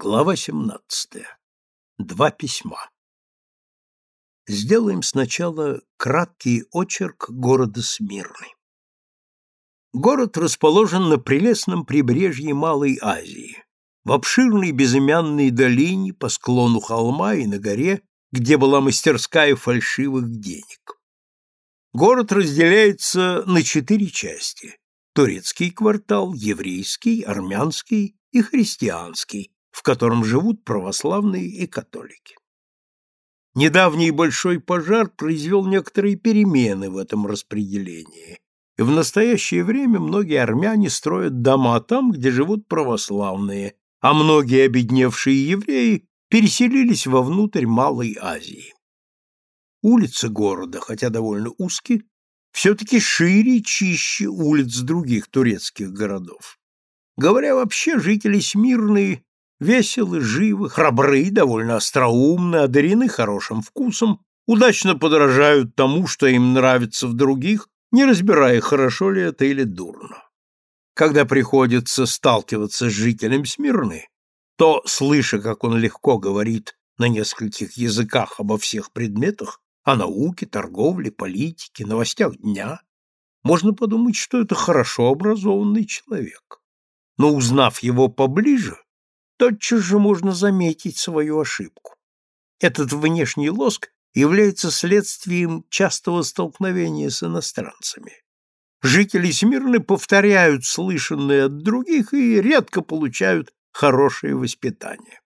Глава 17. Два письма. Сделаем сначала краткий очерк города Смирны. Город расположен на прелестном прибрежье Малой Азии, в обширной безымянной долине по склону холма и на горе, где была мастерская фальшивых денег. Город разделяется на четыре части – турецкий квартал, еврейский, армянский и христианский, в котором живут православные и католики. Недавний большой пожар произвел некоторые перемены в этом распределении, и в настоящее время многие армяне строят дома там, где живут православные, а многие обедневшие евреи переселились вовнутрь Малой Азии. Улицы города, хотя довольно узкие, все-таки шире и чище улиц других турецких городов. Говоря вообще, жители Смирны Веселы, живы, храбры, довольно остроумны, одарены хорошим вкусом, удачно подражают тому, что им нравится в других, не разбирая, хорошо ли это или дурно. Когда приходится сталкиваться с жителем Смирны, то, слыша, как он легко говорит на нескольких языках обо всех предметах, о науке, торговле, политике, новостях дня, можно подумать, что это хорошо образованный человек. Но узнав его поближе, тотчас же можно заметить свою ошибку. Этот внешний лоск является следствием частого столкновения с иностранцами. Жители Смирны повторяют слышанное от других и редко получают хорошее воспитание.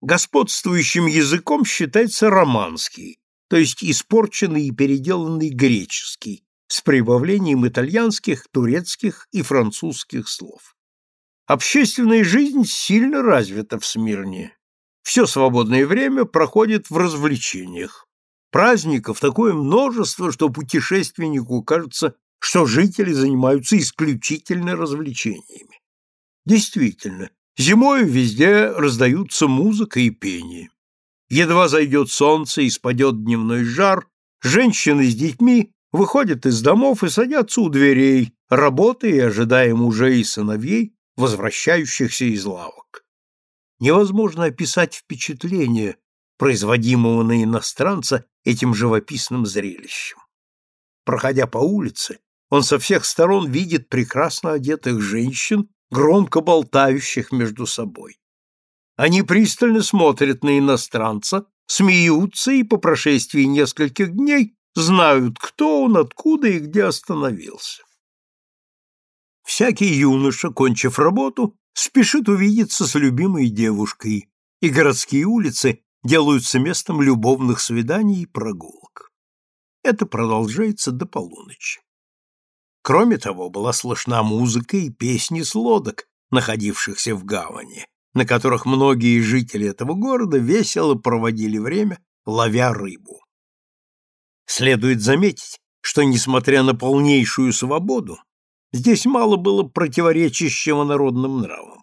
Господствующим языком считается романский, то есть испорченный и переделанный греческий, с прибавлением итальянских, турецких и французских слов. Общественная жизнь сильно развита в Смирне. Все свободное время проходит в развлечениях. Праздников такое множество, что путешественнику кажется, что жители занимаются исключительно развлечениями. Действительно, зимой везде раздаются музыка и пение. Едва зайдет солнце и спадет дневной жар, женщины с детьми выходят из домов и садятся у дверей, работая и ожидая мужей и сыновей, возвращающихся из лавок. Невозможно описать впечатление, производимого на иностранца этим живописным зрелищем. Проходя по улице, он со всех сторон видит прекрасно одетых женщин, громко болтающих между собой. Они пристально смотрят на иностранца, смеются и по прошествии нескольких дней знают, кто он, откуда и где остановился. Всякий юноша, кончив работу, спешит увидеться с любимой девушкой, и городские улицы делаются местом любовных свиданий и прогулок. Это продолжается до полуночи. Кроме того, была слышна музыка и песни с лодок, находившихся в гавани, на которых многие жители этого города весело проводили время, ловя рыбу. Следует заметить, что, несмотря на полнейшую свободу, Здесь мало было противоречащего народным нравам.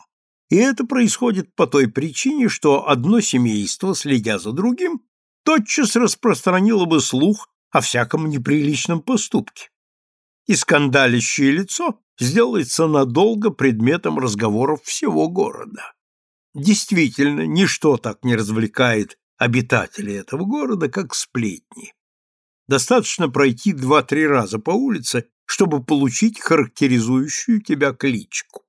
И это происходит по той причине, что одно семейство, следя за другим, тотчас распространило бы слух о всяком неприличном поступке. И скандалящее лицо сделается надолго предметом разговоров всего города. Действительно, ничто так не развлекает обитателей этого города, как сплетни. Достаточно пройти два-три раза по улице, чтобы получить характеризующую тебя кличку.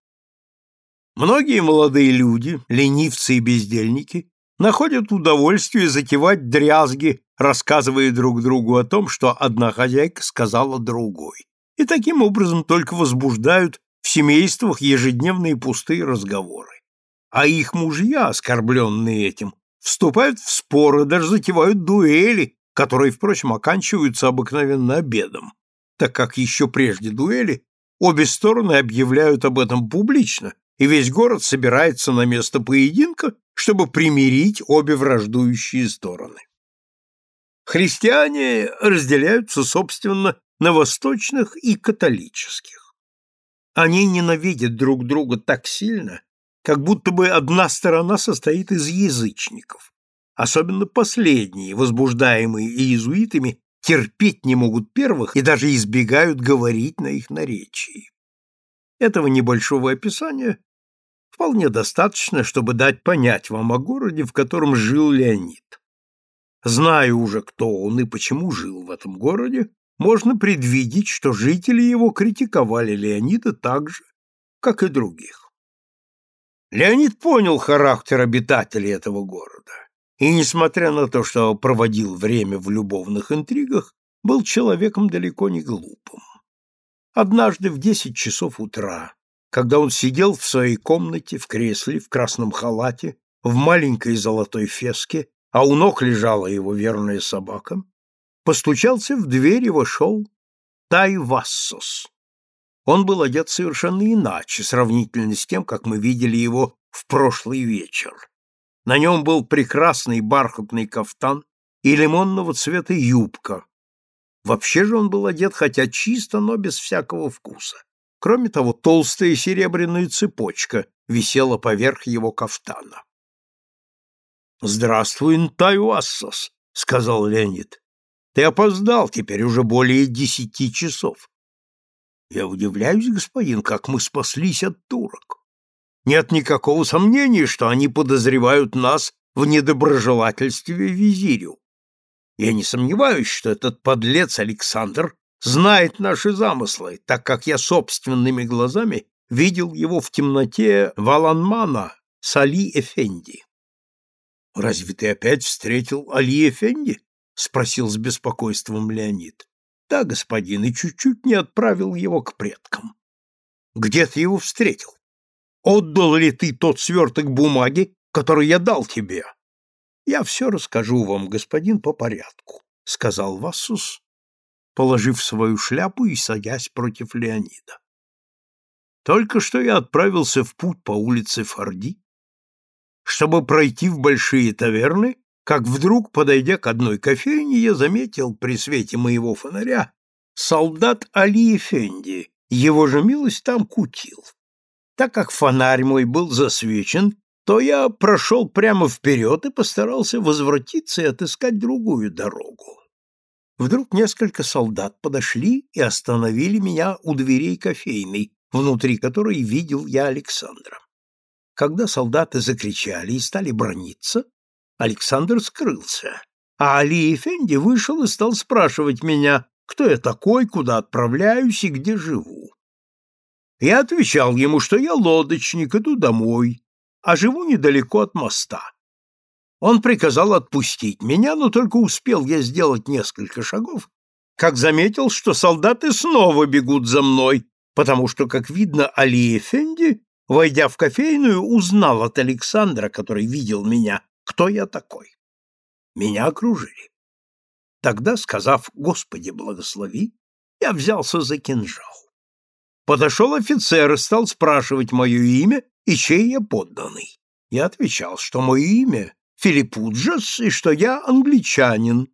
Многие молодые люди, ленивцы и бездельники, находят удовольствие затевать дрязги, рассказывая друг другу о том, что одна хозяйка сказала другой, и таким образом только возбуждают в семействах ежедневные пустые разговоры. А их мужья, оскорбленные этим, вступают в споры, даже затевают дуэли, которые, впрочем, оканчиваются обыкновенно обедом так как еще прежде дуэли обе стороны объявляют об этом публично, и весь город собирается на место поединка, чтобы примирить обе враждующие стороны. Христиане разделяются, собственно, на восточных и католических. Они ненавидят друг друга так сильно, как будто бы одна сторона состоит из язычников, особенно последние, возбуждаемые иезуитами терпеть не могут первых и даже избегают говорить на их наречии. Этого небольшого описания Вполне достаточно, чтобы дать понять вам о городе, в котором жил Леонид. Зная уже, кто он и почему жил в этом городе, можно предвидеть, что жители его критиковали Леонида так же, как и других. Леонид понял характер обитателей этого города, и, несмотря на то, что проводил время в любовных интригах, был человеком далеко не глупым. Однажды в десять часов утра, когда он сидел в своей комнате в кресле в красном халате, в маленькой золотой феске, а у ног лежала его верная собака, постучался в дверь и вошел Тайвассос. Он был одет совершенно иначе, сравнительно с тем, как мы видели его в прошлый вечер. На нем был прекрасный бархатный кафтан и лимонного цвета юбка. Вообще же он был одет хотя чисто, но без всякого вкуса. Кроме того, толстая серебряная цепочка висела поверх его кафтана. «Здравствуй, Нтаюассос», — сказал Леонид. «Ты опоздал теперь уже более десяти часов». «Я удивляюсь, господин, как мы спаслись от турок. Нет никакого сомнения, что они подозревают нас в недоброжелательстве визирю. Я не сомневаюсь, что этот подлец Александр знает наши замыслы, так как я собственными глазами видел его в темноте Валанмана с Али Эфенди. Разве ты опять встретил Али Эфенди? спросил с беспокойством Леонид. Да, господин, и чуть-чуть не отправил его к предкам. Где ты его встретил? Отдал ли ты тот сверток бумаги, который я дал тебе? Я все расскажу вам, господин, по порядку, сказал Вассус, положив свою шляпу и садясь против Леонида. Только что я отправился в путь по улице Форди, чтобы пройти в большие таверны, как вдруг, подойдя к одной кофейне, я заметил при свете моего фонаря солдат Али Эфенди, его же милость там кутил. Так как фонарь мой был засвечен, то я прошел прямо вперед и постарался возвратиться и отыскать другую дорогу. Вдруг несколько солдат подошли и остановили меня у дверей кофейной, внутри которой видел я Александра. Когда солдаты закричали и стали брониться, Александр скрылся, а Али Эфенди вышел и стал спрашивать меня, кто я такой, куда отправляюсь и где живу. Я отвечал ему, что я лодочник, иду домой, а живу недалеко от моста. Он приказал отпустить меня, но только успел я сделать несколько шагов, как заметил, что солдаты снова бегут за мной, потому что, как видно, Али Эфенди войдя в кофейную, узнал от Александра, который видел меня, кто я такой. Меня окружили. Тогда, сказав «Господи, благослови», я взялся за кинжал. Подошел офицер и стал спрашивать мое имя и чей я подданный. Я отвечал, что мое имя Филиппуджас и что я англичанин,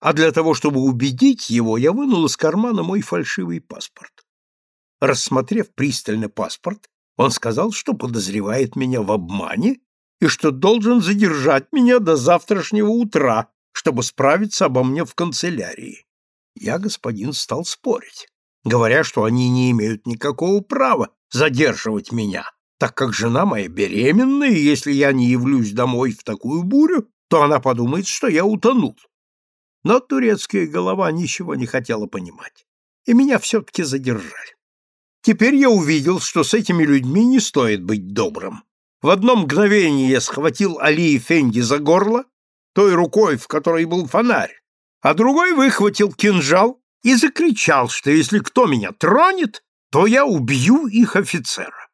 а для того, чтобы убедить его, я вынул из кармана мой фальшивый паспорт. Рассмотрев пристально паспорт, он сказал, что подозревает меня в обмане и что должен задержать меня до завтрашнего утра, чтобы справиться обо мне в канцелярии. Я, господин, стал спорить, говоря, что они не имеют никакого права задерживать меня, так как жена моя беременна, и если я не явлюсь домой в такую бурю, то она подумает, что я утонул. Но турецкая голова ничего не хотела понимать, и меня все-таки задержали. Теперь я увидел, что с этими людьми не стоит быть добрым. В одно мгновение я схватил Али Фенди за горло, той рукой, в которой был фонарь, а другой выхватил кинжал и закричал, что если кто меня тронет, то я убью их офицера.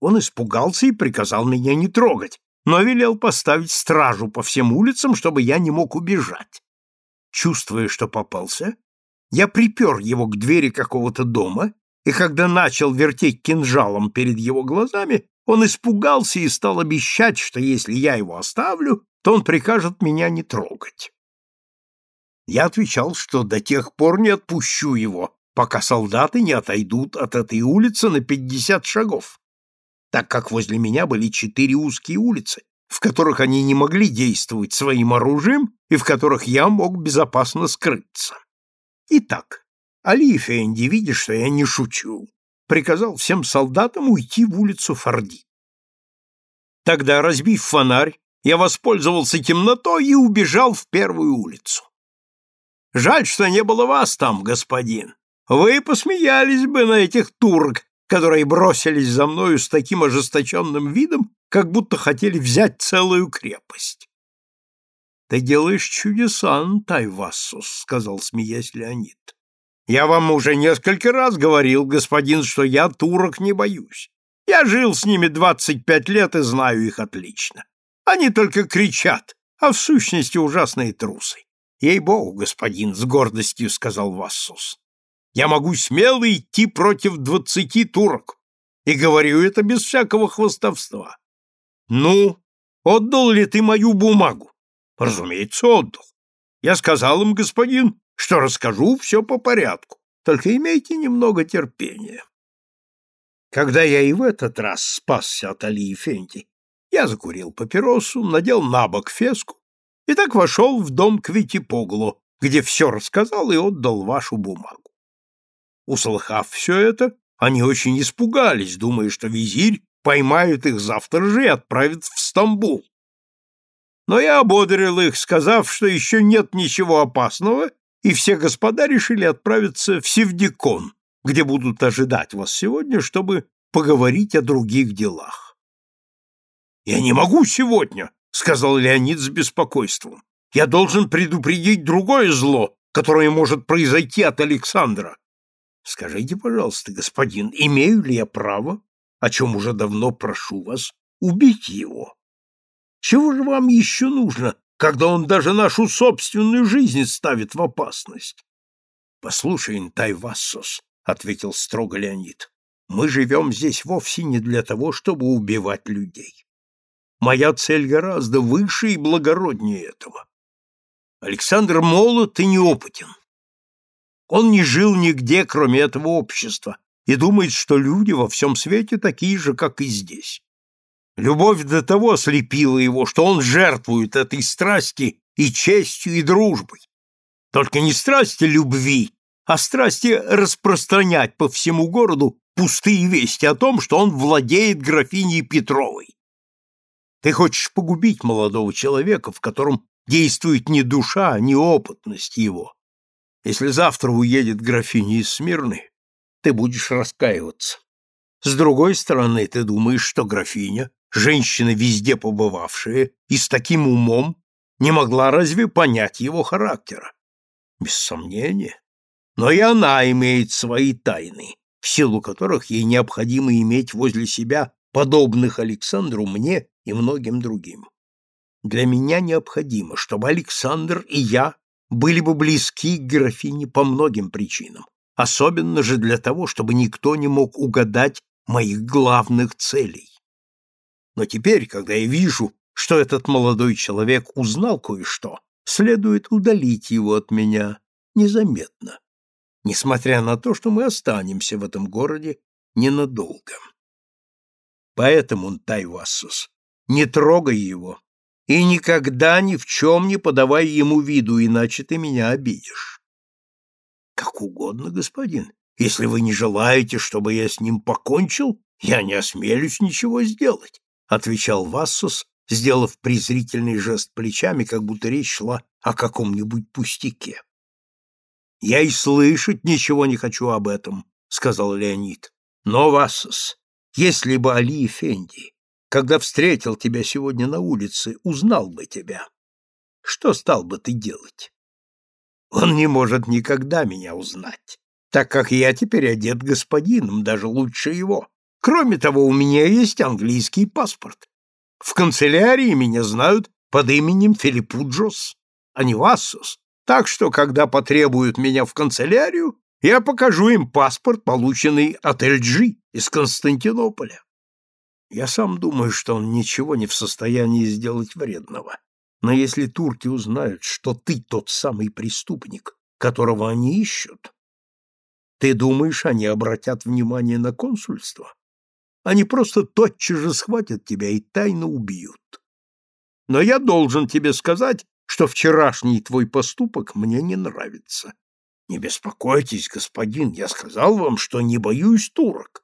Он испугался и приказал меня не трогать, но велел поставить стражу по всем улицам, чтобы я не мог убежать. Чувствуя, что попался, я припер его к двери какого-то дома и когда начал вертеть кинжалом перед его глазами, он испугался и стал обещать, что если я его оставлю, то он прикажет меня не трогать. Я отвечал, что до тех пор не отпущу его, пока солдаты не отойдут от этой улицы на пятьдесят шагов, так как возле меня были четыре узкие улицы, в которых они не могли действовать своим оружием и в которых я мог безопасно скрыться. Итак, Али Эфенди, видя, что я не шучу, приказал всем солдатам уйти в улицу Форди. Тогда, разбив фонарь, я воспользовался темнотой и убежал в первую улицу. Жаль, что не было вас там, господин. Вы посмеялись бы на этих турок, которые бросились за мною с таким ожесточенным видом, как будто хотели взять целую крепость. — Ты делаешь чудеса, Тайвассус, — сказал, смеясь Леонид. — Я вам уже несколько раз говорил, господин, что я турок не боюсь. Я жил с ними двадцать пять лет и знаю их отлично. Они только кричат, а в сущности ужасные трусы. Ей-богу, господин, с гордостью сказал Вассус. Я могу смело идти против двадцати турок. И говорю это без всякого хвостовства. Ну, отдал ли ты мою бумагу? Разумеется, отдал. Я сказал им, господин, что расскажу все по порядку. Только имейте немного терпения. Когда я и в этот раз спасся от Али Фенти, я закурил папиросу, надел на бок феску и так вошел в дом к Витипоглу, где все рассказал и отдал вашу бумагу. Услыхав все это, они очень испугались, думая, что визирь поймает их завтра же и отправит в Стамбул. Но я ободрил их, сказав, что еще нет ничего опасного, и все господа решили отправиться в Севдикон, где будут ожидать вас сегодня, чтобы поговорить о других делах. «Я не могу сегодня», — сказал Леонид с беспокойством. «Я должен предупредить другое зло, которое может произойти от Александра». «Скажите, пожалуйста, господин, имею ли я право, о чем уже давно прошу вас, убить его? Чего же вам еще нужно, когда он даже нашу собственную жизнь ставит в опасность?» «Послушай, Интай-Вассос», — ответил строго Леонид, — «мы живем здесь вовсе не для того, чтобы убивать людей. Моя цель гораздо выше и благороднее этого. Александр молод и неопытен. Он не жил нигде, кроме этого общества, и думает, что люди во всем свете такие же, как и здесь. Любовь до того ослепила его, что он жертвует этой страсти и честью, и дружбой. Только не страсти любви, а страсти распространять по всему городу пустые вести о том, что он владеет графиней Петровой. Ты хочешь погубить молодого человека, в котором действует не душа, не опытность его. Если завтра уедет графиня из Смирны, ты будешь раскаиваться. С другой стороны, ты думаешь, что графиня, женщина везде побывавшая и с таким умом, не могла разве понять его характера? Без сомнения. Но и она имеет свои тайны, в силу которых ей необходимо иметь возле себя подобных Александру мне и многим другим. Для меня необходимо, чтобы Александр и я были бы близки к графине по многим причинам, особенно же для того, чтобы никто не мог угадать моих главных целей. Но теперь, когда я вижу, что этот молодой человек узнал кое-что, следует удалить его от меня незаметно, несмотря на то, что мы останемся в этом городе ненадолго. Поэтому, Тайвассус, не трогай его и никогда ни в чем не подавай ему виду, иначе ты меня обидишь. Как угодно, господин. Если вы не желаете, чтобы я с ним покончил, я не осмелюсь ничего сделать, отвечал Вассус, сделав презрительный жест плечами, как будто речь шла о каком-нибудь пустяке. Я и слышать ничего не хочу об этом, сказал Леонид. Но Вассус, если бы Али Фенди когда встретил тебя сегодня на улице, узнал бы тебя. Что стал бы ты делать? Он не может никогда меня узнать, так как я теперь одет господином, даже лучше его. Кроме того, у меня есть английский паспорт. В канцелярии меня знают под именем Филиппуджос, а не Вассус. Так что, когда потребуют меня в канцелярию, я покажу им паспорт, полученный от Эльджи из Константинополя. Я сам думаю, что он ничего не в состоянии сделать вредного. Но если турки узнают, что ты тот самый преступник, которого они ищут, ты думаешь, они обратят внимание на консульство? Они просто тотчас же схватят тебя и тайно убьют. Но я должен тебе сказать, что вчерашний твой поступок мне не нравится. Не беспокойтесь, господин, я сказал вам, что не боюсь турок.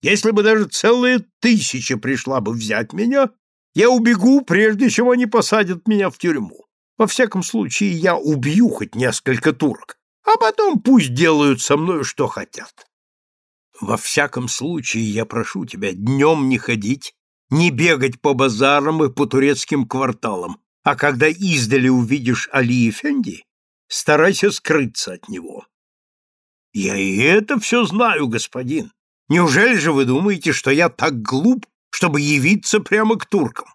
Если бы даже целая тысяча пришла бы взять меня, Я убегу, прежде чем они посадят меня в тюрьму. Во всяком случае, я убью хоть несколько турок, а потом пусть делают со мной, что хотят. Во всяком случае, я прошу тебя днем не ходить, не бегать по базарам и по турецким кварталам, а когда издали увидишь Али Эфенди, старайся скрыться от него. Я и это все знаю, господин. Неужели же вы думаете, что я так глуп, чтобы явиться прямо к туркам?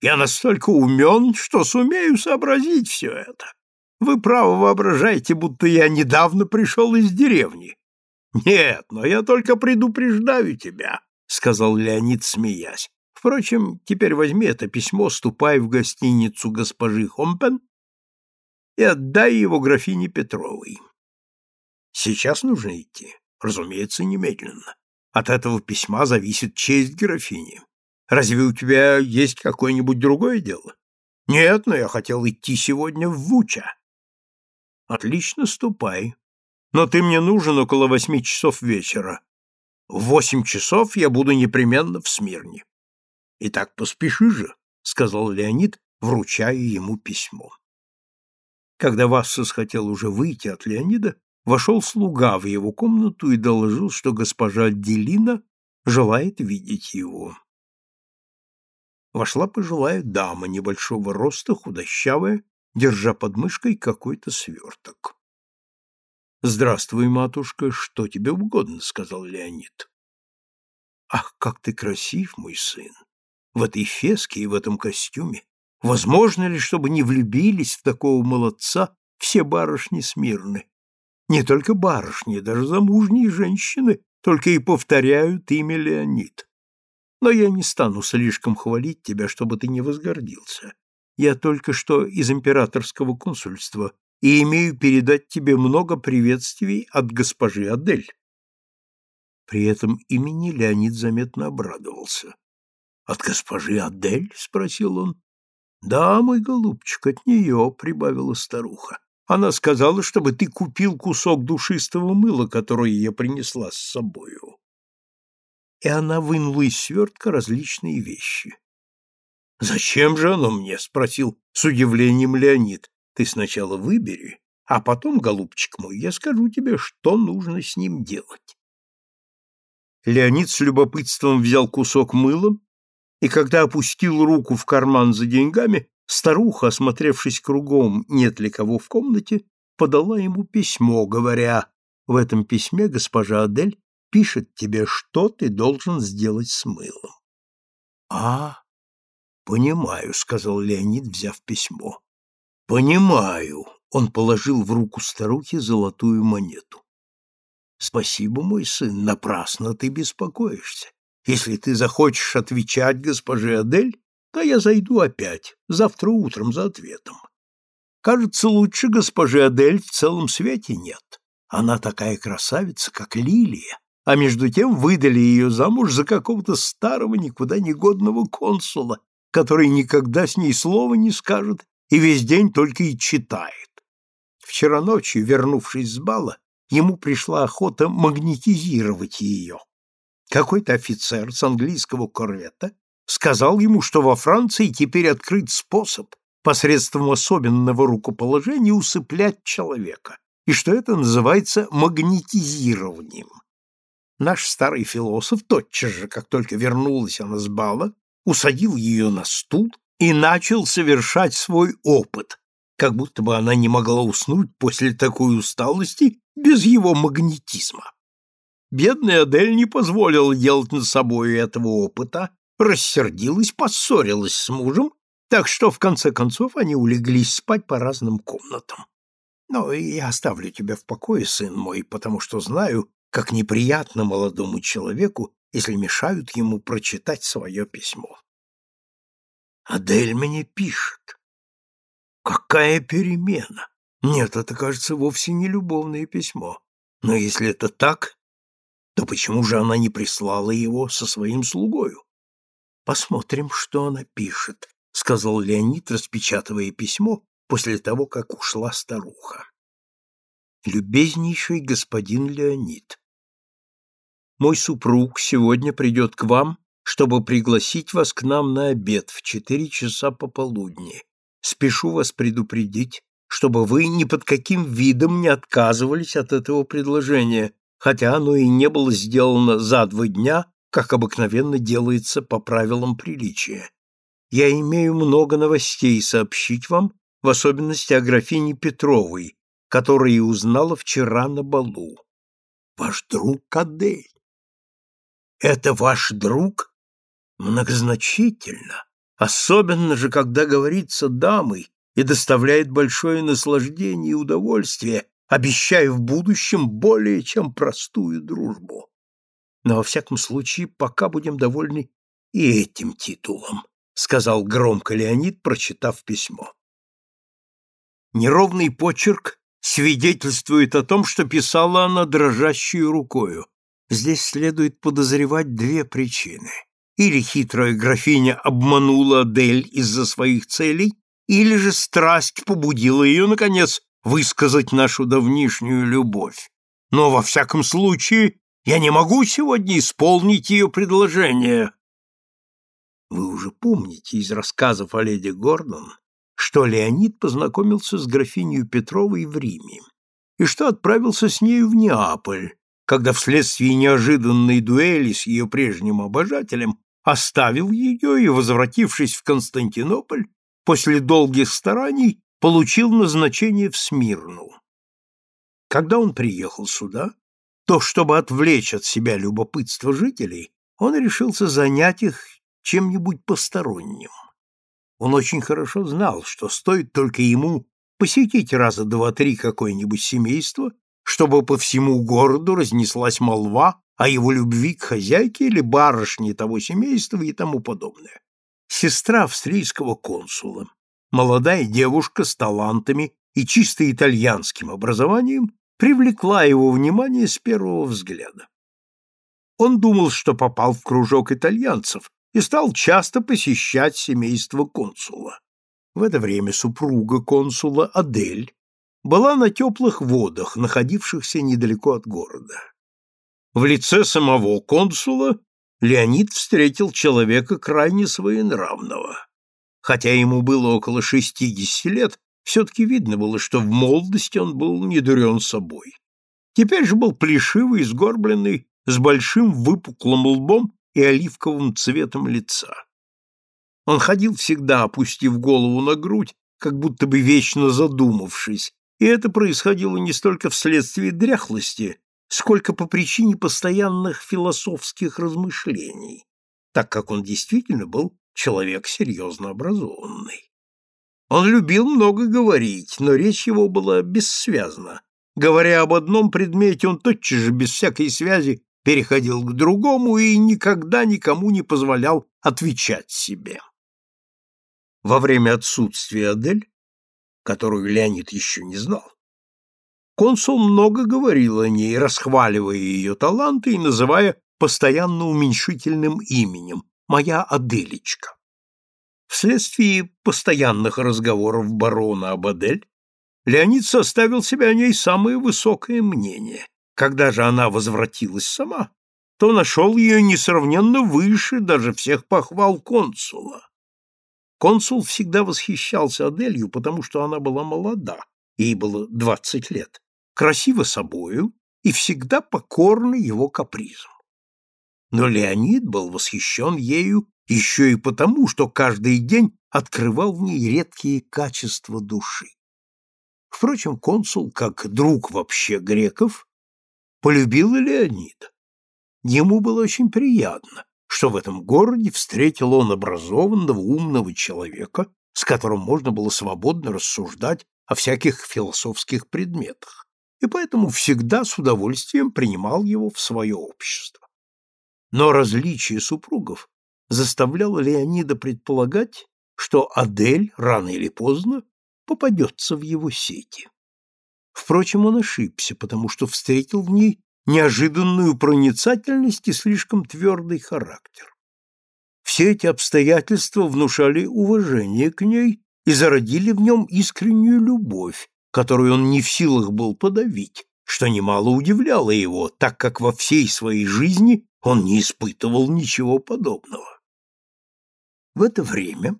Я настолько умен, что сумею сообразить все это. Вы право воображаете, будто я недавно пришел из деревни. Нет, но я только предупреждаю тебя, — сказал Леонид, смеясь. Впрочем, теперь возьми это письмо, ступай в гостиницу госпожи Хомпен и отдай его графине Петровой. Сейчас нужно идти, разумеется, немедленно. От этого письма зависит честь графини. Разве у тебя есть какое-нибудь другое дело? Нет, но я хотел идти сегодня в Вуча. Отлично, ступай. Но ты мне нужен около восьми часов вечера. В восемь часов я буду непременно в Смирне. Итак, поспеши же, сказал Леонид, вручая ему письмо. Когда Вассос хотел уже выйти от Леонида, вошел слуга в его комнату и доложил, что госпожа Делина желает видеть его. Вошла пожилая дама небольшого роста, худощавая, держа под мышкой какой-то сверток. «Здравствуй, матушка, что тебе угодно?» — сказал Леонид. «Ах, как ты красив, мой сын! В этой феске и в этом костюме! Возможно ли, чтобы не влюбились в такого молодца все барышни смирны? Не только барышни, даже замужние женщины только и повторяют имя Леонид. Но я не стану слишком хвалить тебя, чтобы ты не возгордился. Я только что из императорского консульства и имею передать тебе много приветствий от госпожи Адель. При этом имени Леонид заметно обрадовался. «От госпожи Адель?» — спросил он. «Да, мой голубчик, от нее», — прибавила старуха. Она сказала, чтобы ты купил кусок душистого мыла, которое я принесла с собою. И она вынула из свертка различные вещи. «Зачем же оно мне?» — спросил с удивлением Леонид. «Ты сначала выбери, а потом, голубчик мой, я скажу тебе, что нужно с ним делать». Леонид с любопытством взял кусок мыла, и когда опустил руку в карман за деньгами, Старуха, осмотревшись кругом, нет ли кого в комнате, подала ему письмо, говоря, в этом письме госпожа Адель пишет тебе, что ты должен сделать с мылом. — А, понимаю, — сказал Леонид, взяв письмо. — Понимаю. Он положил в руку старухи золотую монету. — Спасибо, мой сын, напрасно ты беспокоишься. Если ты захочешь отвечать госпоже Адель, то я зайду опять, завтра утром за ответом. Кажется, лучше госпожи Адель в целом свете нет. Она такая красавица, как лилия, а между тем выдали ее замуж за какого-то старого никуда не годного консула, который никогда с ней слова не скажет и весь день только и читает. Вчера ночью, вернувшись с бала, ему пришла охота магнетизировать ее. Какой-то офицер с английского корвета сказал ему, что во Франции теперь открыт способ посредством особенного рукоположения усыплять человека, и что это называется магнетизированием. Наш старый философ тотчас же, как только вернулась она с бала, усадил ее на стул и начал совершать свой опыт, как будто бы она не могла уснуть после такой усталости без его магнетизма. Бедная Адель не позволила делать над собой этого опыта рассердилась, поссорилась с мужем, так что в конце концов они улеглись спать по разным комнатам. Но я оставлю тебя в покое, сын мой, потому что знаю, как неприятно молодому человеку, если мешают ему прочитать свое письмо. Адель мне пишет. Какая перемена! Нет, это, кажется, вовсе не любовное письмо. Но если это так, то почему же она не прислала его со своим слугою? Посмотрим, что она пишет, сказал Леонид, распечатывая письмо после того, как ушла старуха. Любезнейший господин Леонид, мой супруг сегодня придет к вам, чтобы пригласить вас к нам на обед в четыре часа пополудни. Спешу вас предупредить, чтобы вы ни под каким видом не отказывались от этого предложения, хотя оно и не было сделано за два дня, как обыкновенно делается по правилам приличия. Я имею много новостей сообщить вам, в особенности о графине Петровой, которая узнала вчера на балу. Ваш друг Адель. Это ваш друг? Многозначительно, особенно же, когда говорится дамой и доставляет большое наслаждение и удовольствие, обещая в будущем более чем простую дружбу. Но во всяком случае, пока будем довольны и этим титулом, сказал громко Леонид, прочитав письмо. Неровный почерк свидетельствует о том, что писала она дрожащей рукою. Здесь следует подозревать две причины. Или хитрая графиня обманула Адель из-за своих целей, или же страсть побудила ее, наконец, высказать нашу давнишнюю любовь. Но, во всяком случае, я не могу сегодня исполнить ее предложение. Вы уже помните из рассказов о леди Гордон, что Леонид познакомился с графиней Петровой в Риме и что отправился с нею в Неаполь, когда вследствие неожиданной дуэли с ее прежним обожателем оставил ее и, возвратившись в Константинополь, после долгих стараний получил назначение в Смирну. Когда он приехал сюда, то, чтобы отвлечь от себя любопытство жителей, он решился занять их чем-нибудь посторонним. Он очень хорошо знал, что стоит только ему посетить раза два-три какое-нибудь семейство, чтобы по всему городу разнеслась молва о его любви к хозяйке или барышне того семейства и тому подобное. Сестра австрийского консула, молодая девушка с талантами и чисто итальянским образованием, привлекла его внимание с первого взгляда. Он думал, что попал в кружок итальянцев, и стал часто посещать семейство консула. В это время супруга консула Адель была на теплых водах, находившихся недалеко от города. В лице самого консула Леонид встретил человека крайне своенравного. Хотя ему было около шестидесяти лет, все-таки видно было, что в молодости он был недурен собой. Теперь же был плешивый, сгорбленный, с большим выпуклым лбом и оливковым цветом лица. Он ходил всегда, опустив голову на грудь, как будто бы вечно задумавшись, и это происходило не столько вследствие дряхлости, сколько по причине постоянных философских размышлений, так как он действительно был человек серьезно образованный. Он любил много говорить, но речь его была бессвязна. Говоря об одном предмете, он тотчас же, без всякой связи, переходил к другому и никогда никому не позволял отвечать себе. Во время отсутствия Адель, которую Леонид еще не знал, консул много говорил о ней, расхваливая ее таланты и называя постоянно уменьшительным именем «моя Аделечка». Вследствие постоянных разговоров барона об Адель Леонид составил себе о ней самое высокое мнение когда же она возвратилась сама, то нашел ее несравненно выше даже всех похвал консула. Консул всегда восхищался Аделью, потому что она была молода, ей было двадцать лет, красива собою и всегда покорна его капризам. Но Леонид был восхищен ею еще и потому, что каждый день открывал в ней редкие качества души. Впрочем, консул, как друг вообще греков, полюбил и Леонид. Ему было очень приятно, что в этом городе встретил он образованного, умного человека, с которым можно было свободно рассуждать о всяких философских предметах, и поэтому всегда с удовольствием принимал его в свое общество. Но различие супругов заставляло Леонида предполагать, что Адель рано или поздно попадется в его сети. Впрочем, он ошибся, потому что встретил в ней неожиданную проницательность и слишком твердый характер. Все эти обстоятельства внушали уважение к ней и зародили в нем искреннюю любовь, которую он не в силах был подавить, что немало удивляло его, так как во всей своей жизни Он не испытывал ничего подобного. В это время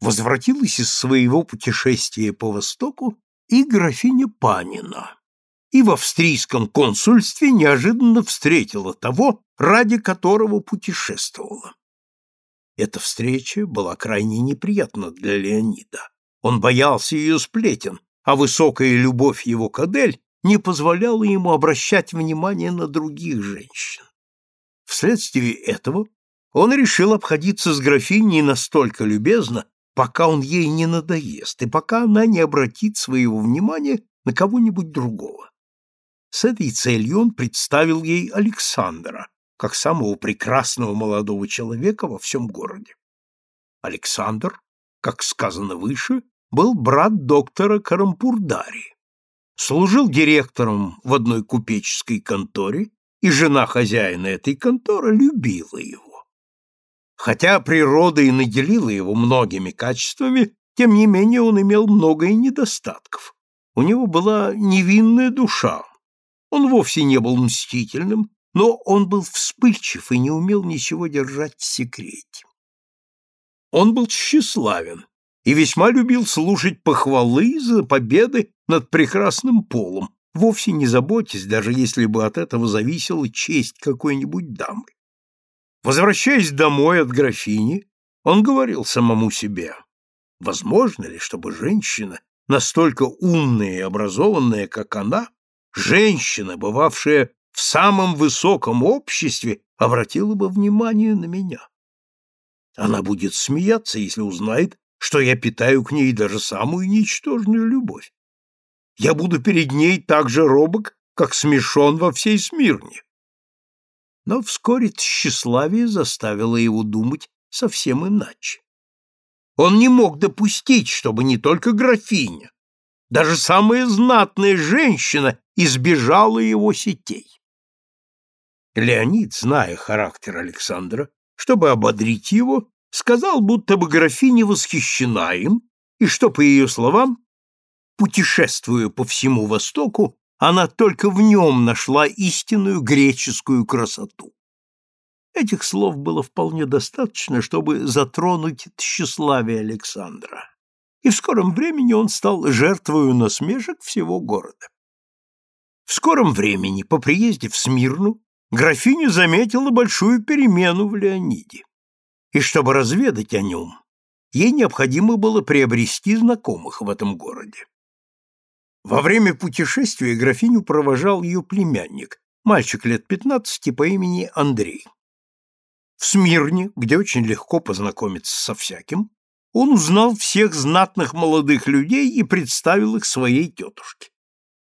возвратилась из своего путешествия по Востоку и графиня Панина, и в австрийском консульстве неожиданно встретила того, ради которого путешествовала. Эта встреча была крайне неприятна для Леонида. Он боялся ее сплетен, а высокая любовь его к Адель не позволяла ему обращать внимание на других женщин. Вследствие этого он решил обходиться с графиней настолько любезно, пока он ей не надоест и пока она не обратит своего внимания на кого-нибудь другого. С этой целью он представил ей Александра, как самого прекрасного молодого человека во всем городе. Александр, как сказано выше, был брат доктора Карампурдари, служил директором в одной купеческой конторе, и жена хозяина этой конторы любила его. Хотя природа и наделила его многими качествами, тем не менее он имел много и недостатков. У него была невинная душа. Он вовсе не был мстительным, но он был вспыльчив и не умел ничего держать в секрете. Он был тщеславен и весьма любил слушать похвалы за победы над прекрасным полом, вовсе не заботясь, даже если бы от этого зависела честь какой-нибудь дамы. Возвращаясь домой от графини, он говорил самому себе, возможно ли, чтобы женщина, настолько умная и образованная, как она, женщина, бывавшая в самом высоком обществе обратила бы внимание на меня. Она будет смеяться, если узнает, что я питаю к ней даже самую ничтожную любовь. Я буду перед ней так же робок, как смешон во всей Смирне. Но вскоре тщеславие заставило его думать совсем иначе. Он не мог допустить, чтобы не только графиня, даже самая знатная женщина избежала его сетей. Леонид, зная характер Александра, чтобы ободрить его, сказал, будто бы графиня восхищена им, и что, по ее словам, путешествуя по всему Востоку, она только в нем нашла истинную греческую красоту. Этих слов было вполне достаточно, чтобы затронуть тщеславие Александра, и в скором времени он стал жертвою насмешек всего города. В скором времени, по приезде в Смирну, графиня заметила большую перемену в Леониде. И чтобы разведать о нем, ей необходимо было приобрести знакомых в этом городе. Во время путешествия графиню провожал ее племянник, мальчик лет пятнадцати по имени Андрей. В Смирне, где очень легко познакомиться со всяким, он узнал всех знатных молодых людей и представил их своей тетушке.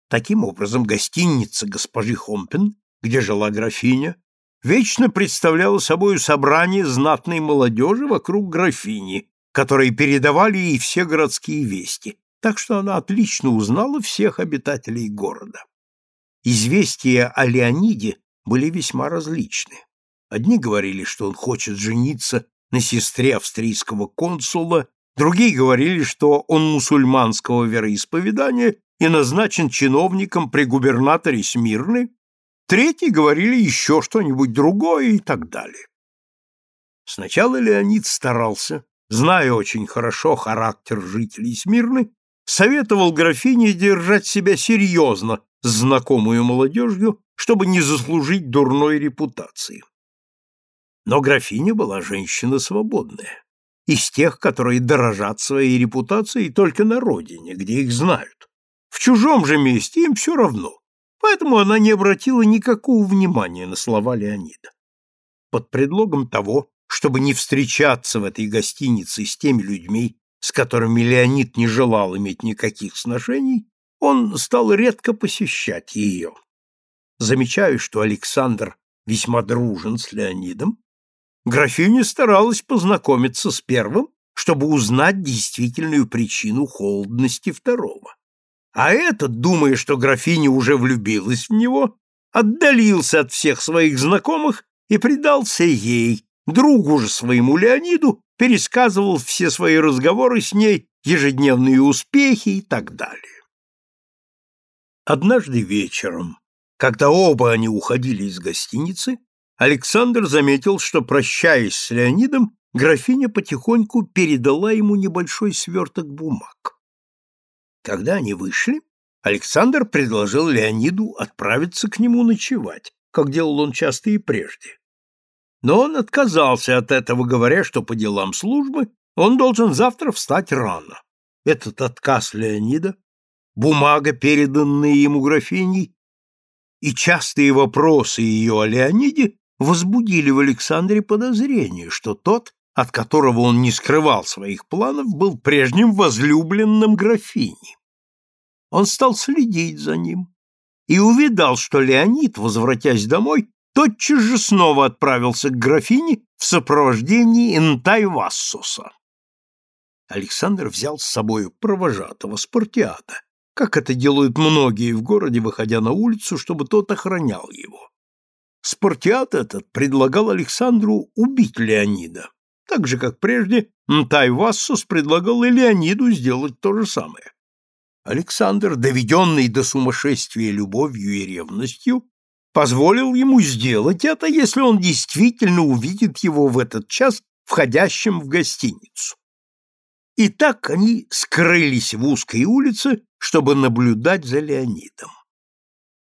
Таким образом, гостиница госпожи Хомпен где жила графиня, вечно представляла собой собрание знатной молодежи вокруг графини, которые передавали ей все городские вести, так что она отлично узнала всех обитателей города. Известия о Леониде были весьма различны. Одни говорили, что он хочет жениться на сестре австрийского консула, другие говорили, что он мусульманского вероисповедания и назначен чиновником при губернаторе Смирны, Третьи говорили еще что-нибудь другое и так далее. Сначала Леонид старался, зная очень хорошо характер жителей Смирны, советовал графине держать себя серьезно с знакомую молодежью, чтобы не заслужить дурной репутации. Но графиня была женщина свободная, из тех, которые дорожат своей репутацией только на родине, где их знают. В чужом же месте им все равно, Поэтому она не обратила никакого внимания на слова Леонида. Под предлогом того, чтобы не встречаться в этой гостинице с теми людьми, с которыми Леонид не желал иметь никаких сношений, он стал редко посещать ее. Замечаю, что Александр весьма дружен с Леонидом, графиня старалась познакомиться с первым, чтобы узнать действительную причину холодности второго. А этот, думая, что графиня уже влюбилась в него, отдалился от всех своих знакомых и предался ей, другу же своему Леониду, пересказывал все свои разговоры с ней, ежедневные успехи и так далее. Однажды вечером, когда оба они уходили из гостиницы, Александр заметил, что, прощаясь с Леонидом, графиня потихоньку передала ему небольшой сверток бумаг. Когда они вышли, Александр предложил Леониду отправиться к нему ночевать, как делал он часто и прежде. Но он отказался от этого, говоря, что по делам службы он должен завтра встать рано. Этот отказ Леонида, бумага, переданная ему графиней, и частые вопросы ее о Леониде возбудили в Александре подозрение, что тот, от которого он не скрывал своих планов, был прежним возлюбленным графини. Он стал следить за ним и увидал, что Леонид, возвратясь домой, тотчас же снова отправился к графине в сопровождении Энтай-Вассуса. Александр взял с собой провожатого Спартиата, как это делают многие в городе, выходя на улицу, чтобы тот охранял его. Спартиат этот предлагал Александру убить Леонида, так же, как прежде Нтай предлагал и Леониду сделать то же самое. Александр, доведенный до сумасшествия любовью и ревностью, позволил ему сделать это, если он действительно увидит его в этот час входящим в гостиницу. И так они скрылись в узкой улице, чтобы наблюдать за Леонидом.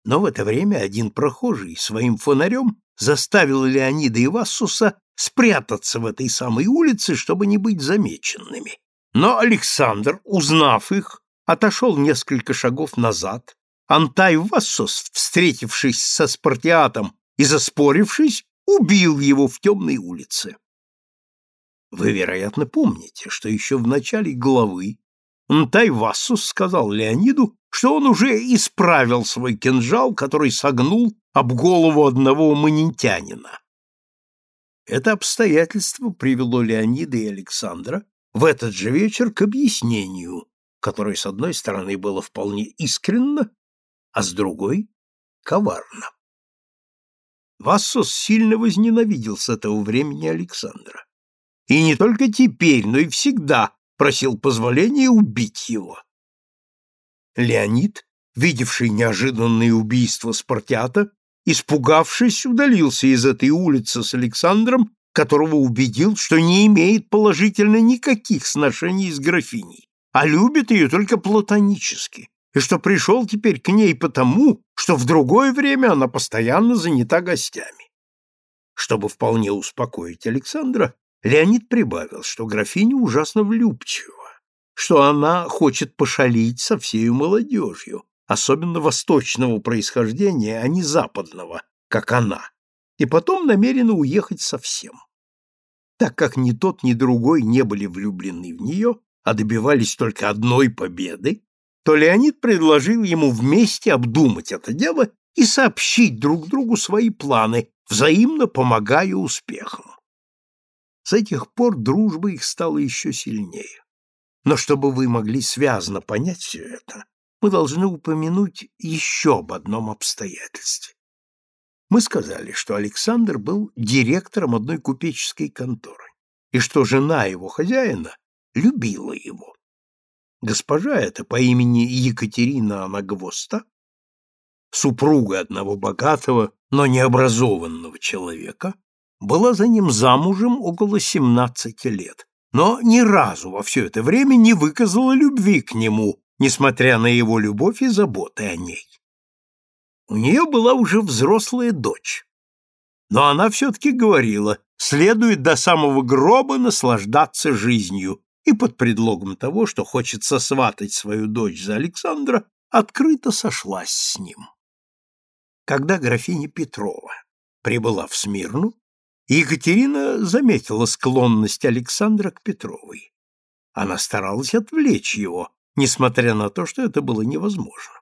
Но в это время один прохожий своим фонарем заставил Леонида и Вассуса спрятаться в этой самой улице, чтобы не быть замеченными. Но Александр, узнав их, отошел несколько шагов назад. Антай Вассус, встретившись со Спартиатом и заспорившись, убил его в темной улице. Вы, вероятно, помните, что еще в начале главы Нтайвассус сказал Леониду, что он уже исправил свой кинжал, который согнул об голову одного манентянина. Это обстоятельство привело Леонида и Александра в этот же вечер к объяснению, которое, с одной стороны, было вполне искренно, а с другой — коварно. Вассус сильно возненавидел с этого времени Александра. И не только теперь, но и всегда просил позволения убить его. Леонид, видевший неожиданное убийство Спартиата, испугавшись, удалился из этой улицы с Александром, которого убедил, что не имеет положительно никаких сношений с графиней, а любит ее только платонически, и что пришел теперь к ней потому, что в другое время она постоянно занята гостями. Чтобы вполне успокоить Александра, Леонид прибавил, что графиня ужасно влюбчива, что она хочет пошалить со всей молодежью, особенно восточного происхождения, а не западного, как она, и потом намерена уехать совсем. Так как ни тот, ни другой не были влюблены в нее, а добивались только одной победы, то Леонид предложил ему вместе обдумать это дело и сообщить друг другу свои планы, взаимно помогая успехам. С этих пор дружба их стала еще сильнее. Но чтобы вы могли связно понять все это, мы должны упомянуть еще об одном обстоятельстве. Мы сказали, что Александр был директором одной купеческой конторы, и что жена его хозяина любила его. Госпожа эта по имени Екатерина Анагвоста, супруга одного богатого, но необразованного человека, была за ним замужем около 17 лет, но ни разу во все это время не выказала любви к нему, несмотря на его любовь и заботы о ней. У нее была уже взрослая дочь, но она все-таки говорила, следует до самого гроба наслаждаться жизнью, и под предлогом того, что хочет сватать свою дочь за Александра, открыто сошлась с ним. Когда графиня Петрова прибыла в Смирну, Екатерина заметила склонность Александра к Петровой. Она старалась отвлечь его, несмотря на то, что это было невозможно.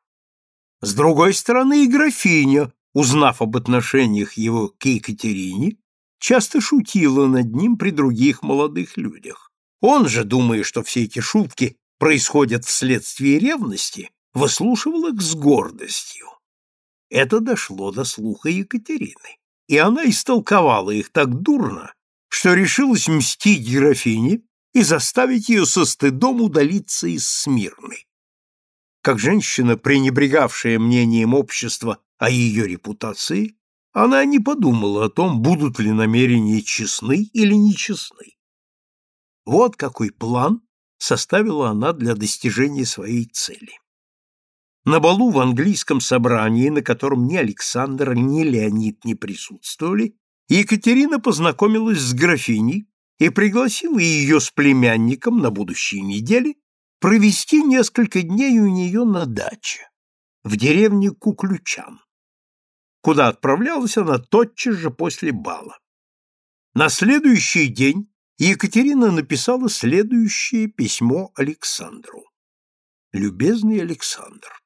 С другой стороны, и графиня, узнав об отношениях его к Екатерине, часто шутила над ним при других молодых людях. Он же, думая, что все эти шутки происходят вследствие ревности, выслушивал их с гордостью. Это дошло до слуха Екатерины и она истолковала их так дурно, что решилась мстить графине и заставить ее со стыдом удалиться из Смирны. Как женщина, пренебрегавшая мнением общества о ее репутации, она не подумала о том, будут ли намерения честны или нечестны. Вот какой план составила она для достижения своей цели. На балу в английском собрании, на котором ни Александр, ни Леонид не присутствовали, Екатерина познакомилась с графиней и пригласила ее с племянником на будущей неделе провести несколько дней у нее на даче, в деревне Куключан, куда отправлялась она тотчас же после бала. На следующий день Екатерина написала следующее письмо Александру. «Любезный Александр,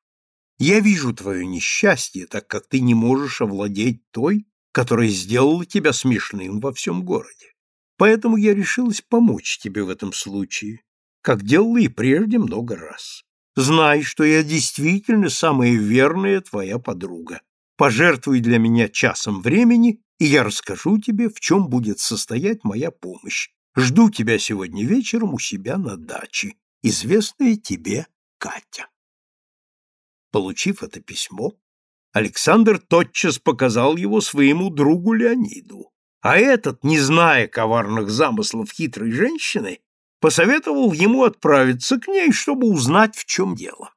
я вижу твое несчастье, так как ты не можешь овладеть той, которая сделала тебя смешным во всем городе. Поэтому я решилась помочь тебе в этом случае, как делала и прежде много раз. Знай, что я действительно самая верная твоя подруга. Пожертвуй для меня часом времени, и я расскажу тебе, в чем будет состоять моя помощь. Жду тебя сегодня вечером у себя на даче. Известная тебе Катя. Получив это письмо, Александр тотчас показал его своему другу Леониду, а этот, не зная коварных замыслов хитрой женщины, посоветовал ему отправиться к ней, чтобы узнать, в чем дело.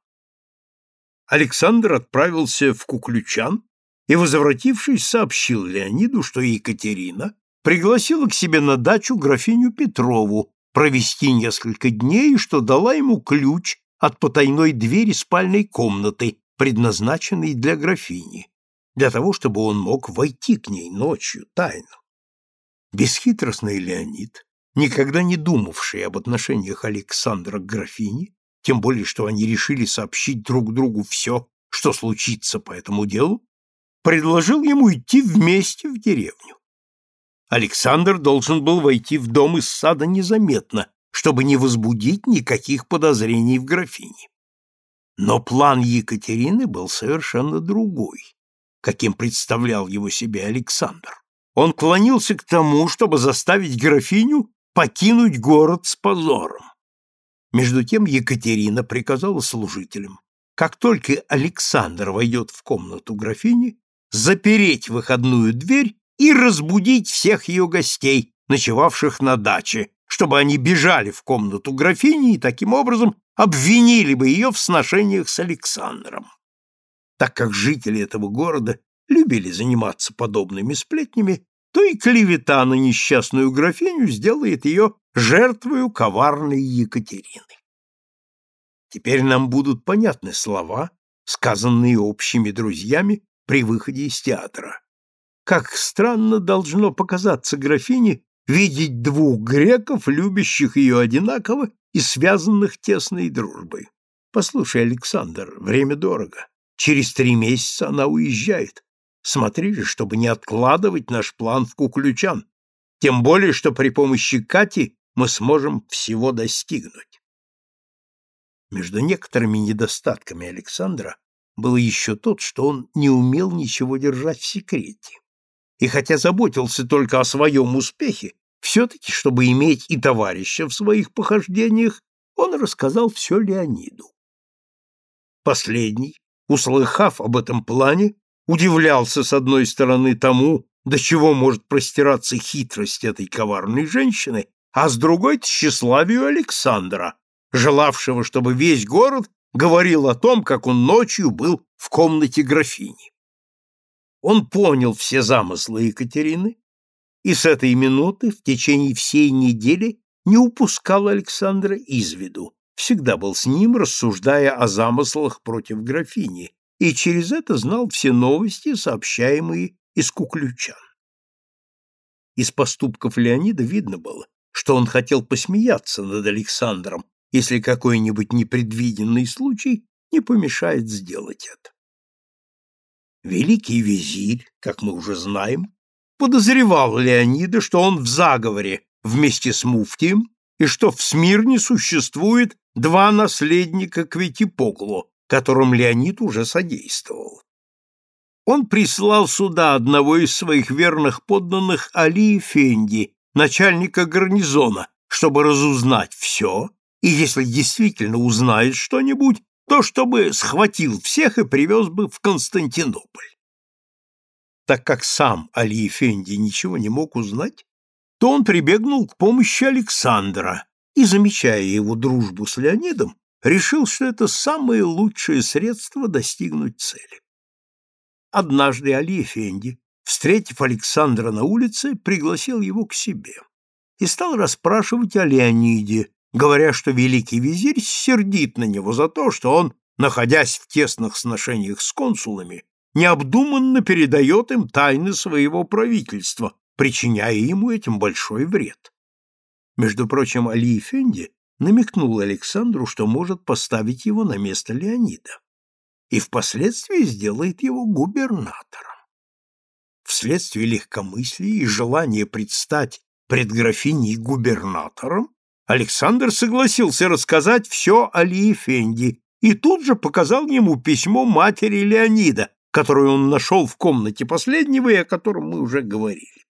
Александр отправился в Куключан и, возвратившись, сообщил Леониду, что Екатерина пригласила к себе на дачу графиню Петрову провести несколько дней что дала ему ключ от потайной двери спальной комнаты, предназначенной для графини, для того, чтобы он мог войти к ней ночью тайно. Бесхитростный Леонид, никогда не думавший об отношениях Александра к графине, тем более что они решили сообщить друг другу все, что случится по этому делу, предложил ему идти вместе в деревню. Александр должен был войти в дом из сада незаметно, чтобы не возбудить никаких подозрений в графине. Но план Екатерины был совершенно другой, каким представлял его себе Александр. Он клонился к тому, чтобы заставить графиню покинуть город с позором. Между тем Екатерина приказала служителям, как только Александр войдет в комнату графини, запереть выходную дверь и разбудить всех ее гостей, ночевавших на даче, чтобы они бежали в комнату графини и таким образом обвинили бы ее в сношениях с Александром. Так как жители этого города любили заниматься подобными сплетнями, то и клевета на несчастную графиню сделает ее жертвою коварной Екатерины. Теперь нам будут понятны слова, сказанные общими друзьями при выходе из театра. Как странно должно показаться графине видеть двух греков, любящих ее одинаково и связанных тесной дружбой. Послушай, Александр, время дорого. Через три месяца она уезжает. Смотри же, чтобы не откладывать наш план в Куключан. Тем более, что при помощи Кати мы сможем всего достигнуть. Между некоторыми недостатками Александра было еще тот, что он не умел ничего держать в секрете и хотя заботился только о своем успехе, все-таки, чтобы иметь и товарища в своих похождениях, он рассказал все Леониду. Последний, услыхав об этом плане, удивлялся с одной стороны тому, до чего может простираться хитрость этой коварной женщины, а с другой — тщеславию Александра, желавшего, чтобы весь город говорил о том, как он ночью был в комнате графини. Он понял все замыслы Екатерины и с этой минуты в течение всей недели не упускал Александра из виду, всегда был с ним, рассуждая о замыслах против графини, и через это знал все новости, сообщаемые из Куключан. Из поступков Леонида видно было, что он хотел посмеяться над Александром, если какой-нибудь непредвиденный случай не помешает сделать это. Великий визирь, как мы уже знаем, подозревал Леонида, что он в заговоре вместе с Муфтием и что в Смирне существует два наследника Квитипоклу, которым Леонид уже содействовал. Он прислал сюда одного из своих верных подданных Али Фенди, начальника гарнизона, чтобы разузнать все, и если действительно узнает что-нибудь, то чтобы схватил всех и привез бы в Константинополь. так как сам Али Эфенди ничего не мог узнать, то он прибегнул к помощи Александра и, замечая его дружбу с Леонидом, решил, что это самое лучшее средство достигнуть цели. Однажды Али Эфенди, встретив Александра на улице, пригласил его к себе и стал расспрашивать о Леониде, говоря, что великий визирь сердит на него за то, что он, находясь в тесных сношениях с консулами, необдуманно передает им тайны своего правительства, причиняя ему этим большой вред. Между прочим, Али Эфенди намекнул Александру, что может поставить его на место Леонида и впоследствии сделает его губернатором. Вследствие легкомыслия и желания предстать пред графиней губернатором, Александр согласился рассказать все Али Эфенди и тут же показал ему письмо матери Леонида, которое он нашел в комнате последнего и о котором мы уже говорили.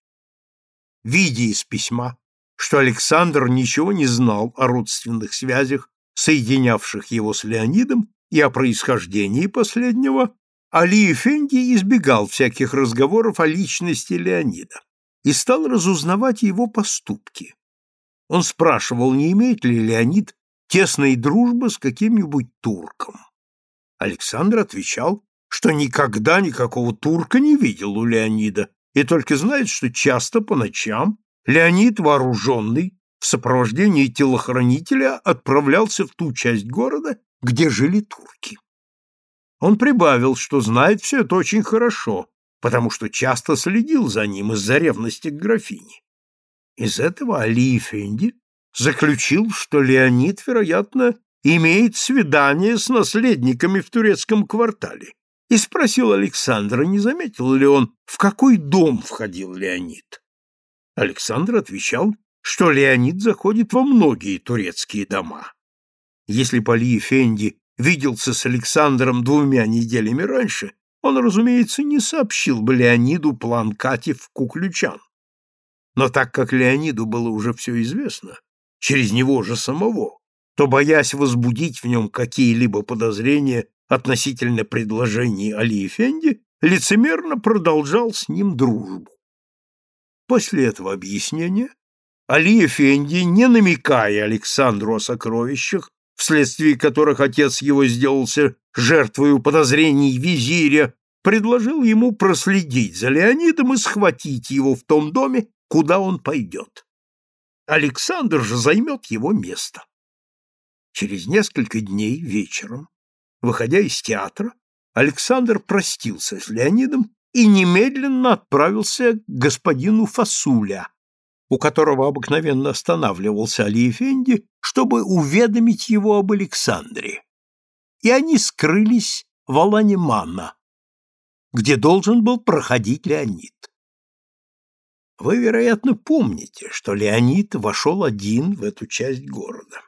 Видя из письма, что Александр ничего не знал о родственных связях, соединявших его с Леонидом, и о происхождении последнего, Али Эфенди избегал всяких разговоров о личности Леонида и стал разузнавать его поступки. Он спрашивал, не имеет ли Леонид тесной дружбы с каким-нибудь турком. Александр отвечал, что никогда никакого турка не видел у Леонида и только знает, что часто по ночам Леонид, вооруженный, в сопровождении телохранителя отправлялся в ту часть города, где жили турки. Он прибавил, что знает все это очень хорошо, потому что часто следил за ним из-за ревности к графине. Из этого Али Эфенди заключил, что Леонид, вероятно, имеет свидание с наследниками в турецком квартале, и спросил Александра, не заметил ли он, в какой дом входил Леонид. Александр отвечал, что Леонид заходит во многие турецкие дома. Если Пали Эфенди виделся с Александром двумя неделями раньше, он, разумеется, не сообщил бы Леониду план Кати в Куключан. Но так как Леониду было уже все известно, через него же самого, то, боясь возбудить в нем какие-либо подозрения относительно предложений Али Эфенди, лицемерно продолжал с ним дружбу. После этого объяснения Али Эфенди, не намекая Александру о сокровищах, вследствие которых отец его сделался жертвой подозрений визиря, предложил ему проследить за Леонидом и схватить его в том доме, куда он пойдет. Александр же займет его место. Через несколько дней вечером, выходя из театра, Александр простился с Леонидом и немедленно отправился к господину Фасуля, у которого обыкновенно останавливался Али Эфенди, чтобы уведомить его об Александре. И они скрылись в Алане-Манна, где должен был проходить Леонид. Вы, вероятно, помните, что Леонид вошел один в эту часть города.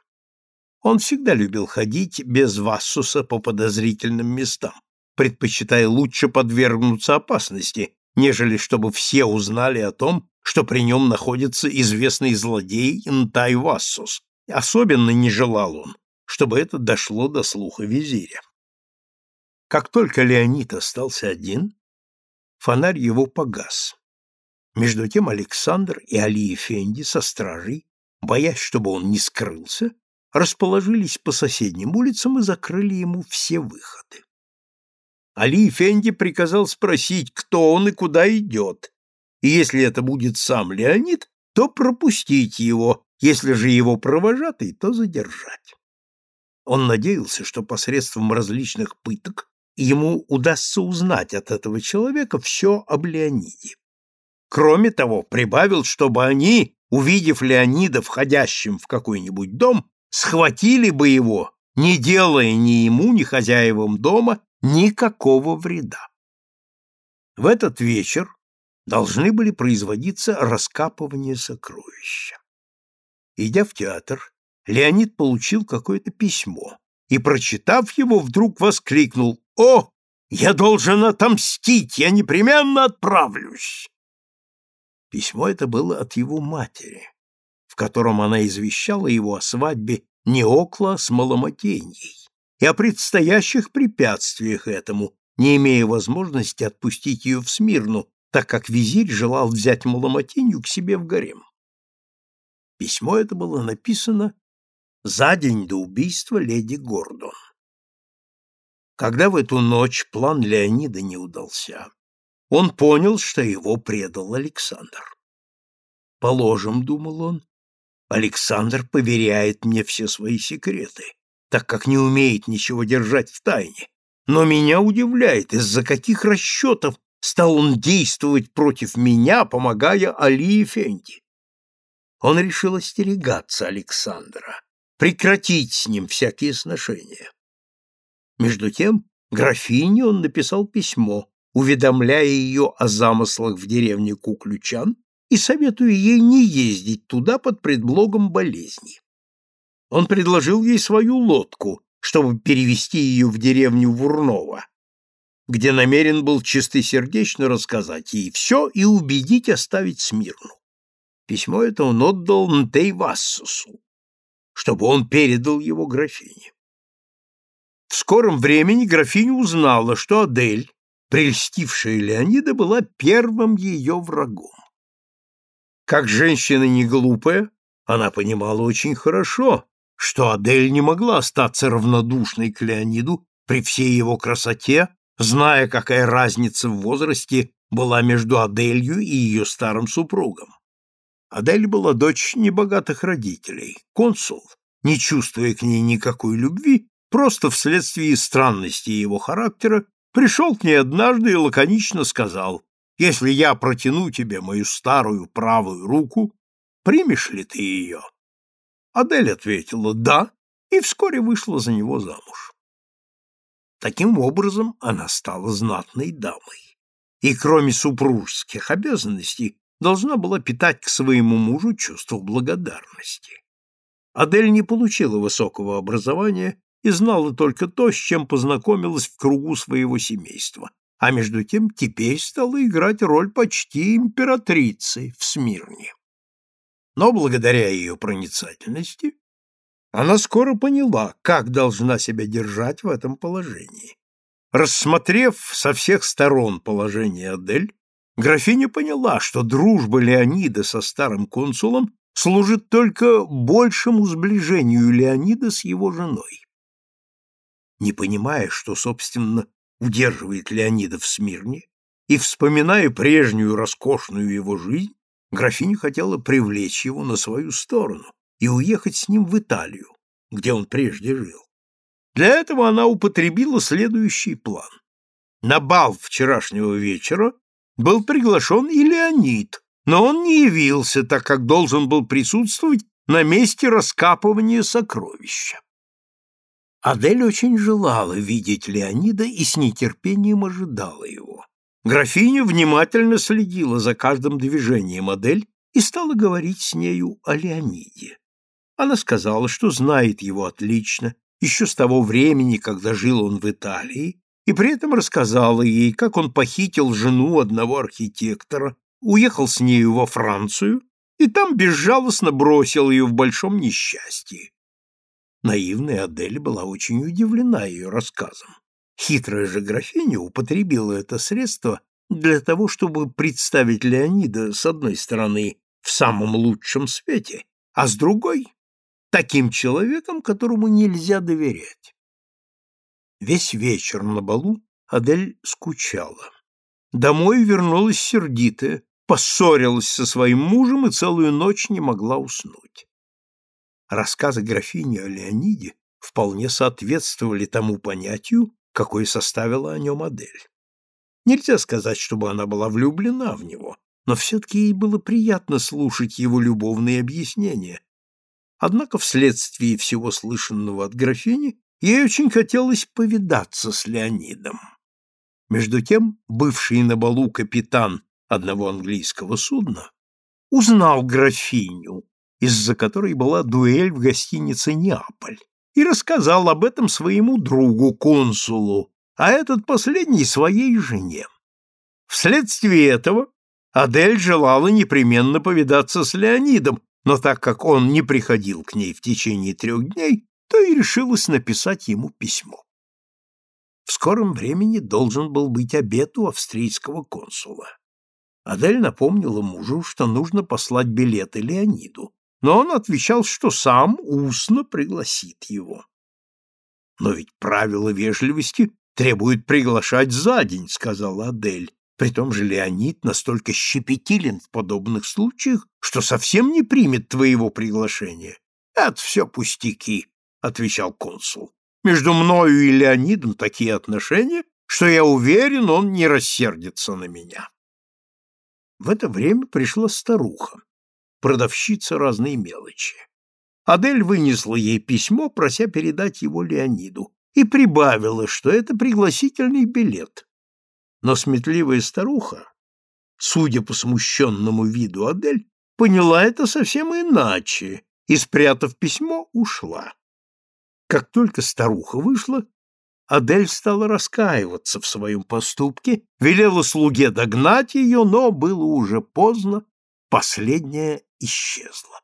Он всегда любил ходить без Вассуса по подозрительным местам, предпочитая лучше подвергнуться опасности, нежели чтобы все узнали о том, что при нем находится известный злодей Нтай Вассус. Особенно не желал он, чтобы это дошло до слуха визиря. Как только Леонид остался один, фонарь его погас. Между тем Александр и Али Эфенди со стражей, боясь, чтобы он не скрылся, расположились по соседним улицам и закрыли ему все выходы. Али Эфенди приказал спросить, кто он и куда идет, и если это будет сам Леонид, то пропустить его, если же его провожатый, то задержать. Он надеялся, что посредством различных пыток ему удастся узнать от этого человека все об Леониде. Кроме того, прибавил, чтобы они, увидев Леонида входящим в какой-нибудь дом, схватили бы его, не делая ни ему, ни хозяевам дома никакого вреда. В этот вечер должны были производиться раскапывания сокровища. Идя в театр, Леонид получил какое-то письмо и, прочитав его, вдруг воскликнул «О, я должен отомстить, я непременно отправлюсь!» Письмо это было от его матери, в котором она извещала его о свадьбе Неокла с Маломатеньей и о предстоящих препятствиях этому, не имея возможности отпустить ее в Смирну, так как визирь желал взять Маламатинью к себе в гарем. Письмо это было написано за день до убийства леди Гордон. Когда в эту ночь план Леонида не удался, он понял, что его предал Александр. Положим, думал он, Александр поверяет мне все свои секреты, так как не умеет ничего держать в тайне. Но меня удивляет, из-за каких расчетов стал он действовать против меня, помогая Али Фенди. Он решил остерегаться Александра, прекратить с ним всякие сношения. Между тем, графине он написал письмо, уведомляя ее о замыслах в деревне Куключан и советуя ей не ездить туда под предлогом болезни. Он предложил ей свою лодку, чтобы перевести ее в деревню Вурнова, где намерен был чистосердечно рассказать ей все и убедить оставить Смирну. Письмо это он отдал Нтейвассусу, чтобы он передал его графине. В скором времени графиня узнала, что Адель, прельстившая Леонида, была первым ее врагом. Как женщина не глупая, она понимала очень хорошо, что Адель не могла остаться равнодушной к Леониду при всей его красоте, зная, какая разница в возрасте была между Аделью и ее старым супругом. Адель была дочь небогатых родителей. Консул, не чувствуя к ней никакой любви, просто вследствие странности его характера, пришел к ней однажды и лаконично сказал, «Если я протяну тебе мою старую правую руку, примешь ли ты ее?» Адель ответила «да» и вскоре вышла за него замуж. Таким образом, она стала знатной дамой. И кроме супружеских обязанностей, должна была питать к своему мужу чувство благодарности. Адель не получила высокого образования и знала только то, с чем познакомилась в кругу своего семейства, а между тем теперь стала играть роль почти императрицы в Смирне. Но благодаря ее проницательности она скоро поняла, как должна себя держать в этом положении. Рассмотрев со всех сторон положение Адель, графиня поняла, что дружба Леонида со старым консулом служит только большему сближению Леонида с его женой. Не понимая, что, собственно, удерживает Леонида в Смирне, и вспоминая прежнюю роскошную его жизнь, графиня хотела привлечь его на свою сторону и уехать с ним в Италию, где он прежде жил. Для этого она употребила следующий план. На бал вчерашнего вечера был приглашен и Леонид, но он не явился, так как должен был присутствовать на месте раскапывания сокровища. Адель очень желала видеть Леонида и с нетерпением ожидала его. Графиня внимательно следила за каждым движением Адель и стала говорить с нею о Леониде. Она сказала, что знает его отлично, еще с того времени, когда жил он в Италии, и при этом рассказала ей, как он похитил жену одного архитектора, уехал с нею во Францию и там безжалостно бросил ее в большом несчастье. Наивная Адель была очень удивлена ее рассказом. Хитрая же графиня употребила это средство для того, чтобы представить Леонида, с одной стороны, в самом лучшем свете, а с другой — таким человеком, которому нельзя доверять. Весь вечер на балу Адель скучала. Домой вернулась сердитая, поссорилась со своим мужем и целую ночь не могла уснуть. Рассказы графини о Леониде вполне соответствовали тому понятию, какой составила о нем Адель. Нельзя сказать, чтобы она была влюблена в него, но все-таки ей было приятно слушать его любовные объяснения. Однако вследствие всего слышанного от графини ей очень хотелось повидаться с Леонидом. Между тем, бывший на балу капитан одного английского судна узнал графиню, из-за которой была дуэль в гостинице «Неаполь», и рассказал об этом своему другу, консулу, а этот последний своей жене. Вследствие этого Адель желала непременно повидаться с Леонидом, но так как он не приходил к ней в течение трех дней, то и решилась написать ему письмо. В скором времени должен был быть обед у австрийского консула. Адель напомнила мужу, что нужно послать билеты Леониду, но он отвечал, что сам устно пригласит его. «Но ведь правила вежливости требует приглашать за день», — сказала Адель. При том же Леонид настолько щепетилен в подобных случаях, что совсем не примет твоего приглашения. Это все пустяки, — отвечал консул. Между мною и Леонидом такие отношения, что я уверен, он не рассердится на меня. В это время пришла старуха, продавщица разной мелочи. Адель вынесла ей письмо, прося передать его Леониду, и прибавила, что это пригласительный билет. Но сметливая старуха, судя по смущенному виду Адель, поняла это совсем иначе и, спрятав письмо, ушла. Как только старуха вышла, Адель стала раскаиваться в своем поступке, велела слуге догнать ее, но было уже поздно, последняя исчезла.